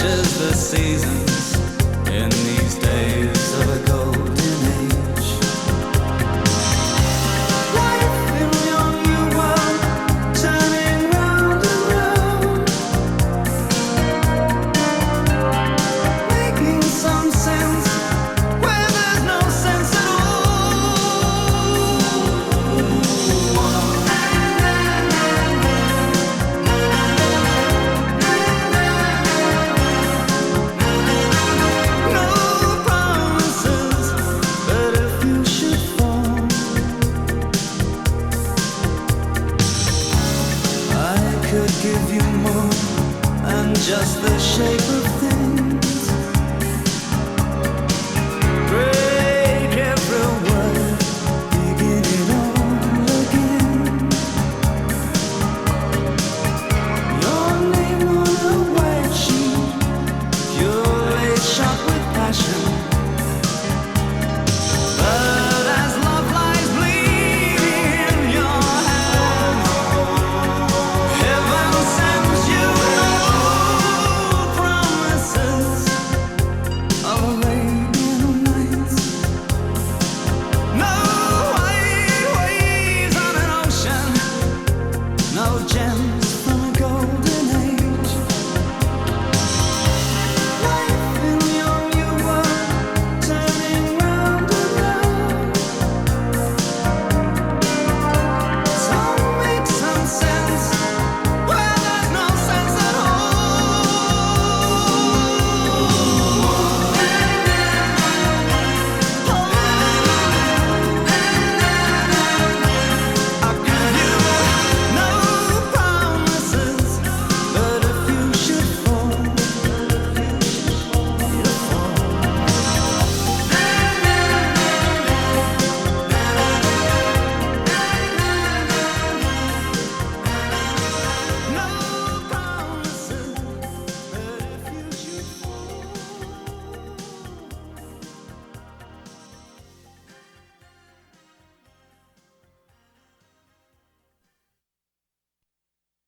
pushes the seasons in these days. give you more, and just the shape of things.